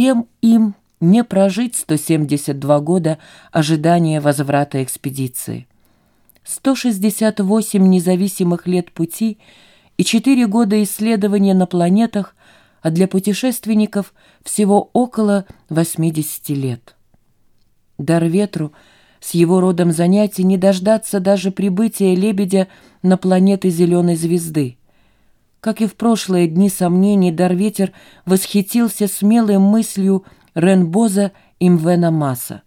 всем им не прожить 172 года ожидания возврата экспедиции. 168 независимых лет пути и 4 года исследования на планетах, а для путешественников всего около 80 лет. Дар ветру с его родом занятий не дождаться даже прибытия лебедя на планеты зеленой звезды. Как и в прошлые дни сомнений, Дарветер восхитился смелой мыслью Ренбоза и Мвена Масса.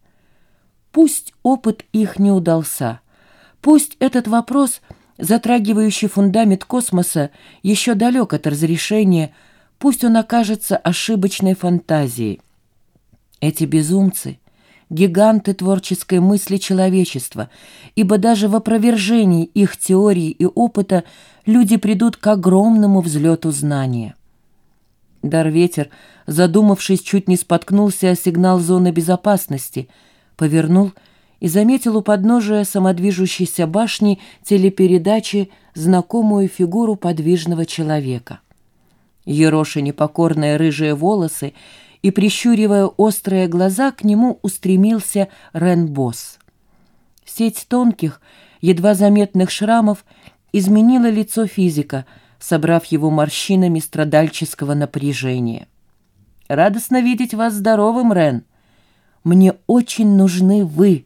Пусть опыт их не удался, пусть этот вопрос, затрагивающий фундамент космоса, еще далек от разрешения, пусть он окажется ошибочной фантазией. Эти безумцы — гиганты творческой мысли человечества, ибо даже в опровержении их теории и опыта люди придут к огромному взлету знания. Дар-ветер, задумавшись, чуть не споткнулся о сигнал зоны безопасности, повернул и заметил у подножия самодвижущейся башни телепередачи знакомую фигуру подвижного человека. Ероша непокорные рыжие волосы и, прищуривая острые глаза, к нему устремился Рен-босс. Сеть тонких, едва заметных шрамов изменила лицо физика — собрав его морщинами страдальческого напряжения. «Радостно видеть вас здоровым, Рен. Мне очень нужны вы».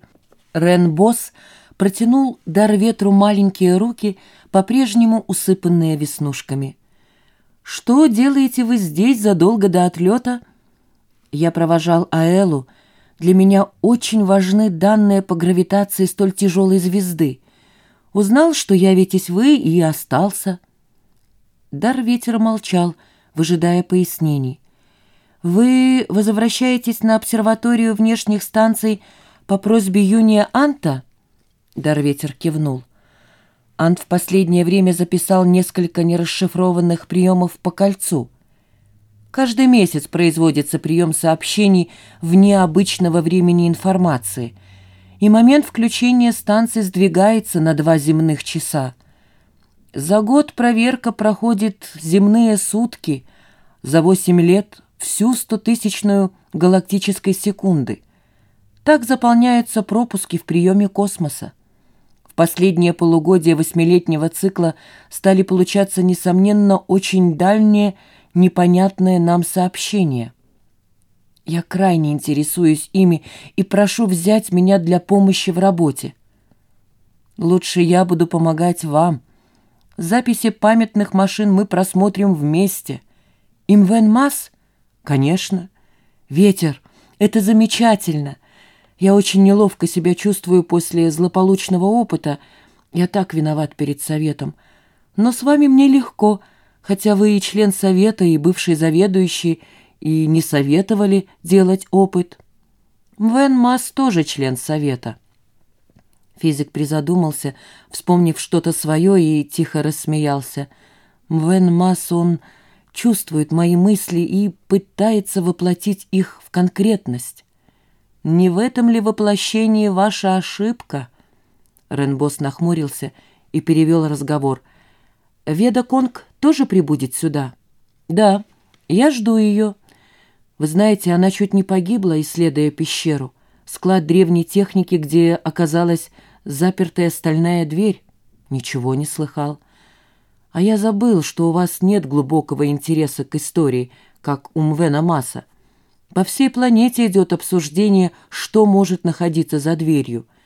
Рен-босс протянул дар ветру маленькие руки, по-прежнему усыпанные веснушками. «Что делаете вы здесь задолго до отлета?» Я провожал Аэлу. Для меня очень важны данные по гравитации столь тяжелой звезды. Узнал, что явитесь вы, и остался. Дар ветер молчал, выжидая пояснений. «Вы возвращаетесь на обсерваторию внешних станций по просьбе Юния Анта?» Дар ветер кивнул. Ант в последнее время записал несколько нерасшифрованных приемов по кольцу. Каждый месяц производится прием сообщений вне обычного времени информации, и момент включения станции сдвигается на два земных часа. За год проверка проходит земные сутки, за восемь лет всю стотысячную галактической секунды. Так заполняются пропуски в приеме космоса. В последнее полугодие восьмилетнего цикла стали получаться, несомненно, очень дальние, непонятные нам сообщения. Я крайне интересуюсь ими и прошу взять меня для помощи в работе. Лучше я буду помогать вам, Записи памятных машин мы просмотрим вместе. Имвен Мас? Конечно. Ветер. Это замечательно. Я очень неловко себя чувствую после злополучного опыта. Я так виноват перед советом. Но с вами мне легко, хотя вы и член совета, и бывший заведующий, и не советовали делать опыт. Мвен Мас тоже член совета. Физик призадумался, вспомнив что-то свое, и тихо рассмеялся. Мвен Мас, он чувствует мои мысли и пытается воплотить их в конкретность. «Не в этом ли воплощении ваша ошибка?» Ренбос нахмурился и перевел разговор. «Веда Конг тоже прибудет сюда?» «Да, я жду ее. Вы знаете, она чуть не погибла, исследуя пещеру. Склад древней техники, где оказалась запертая стальная дверь. Ничего не слыхал. А я забыл, что у вас нет глубокого интереса к истории, как у Мвена Маса. По всей планете идет обсуждение, что может находиться за дверью —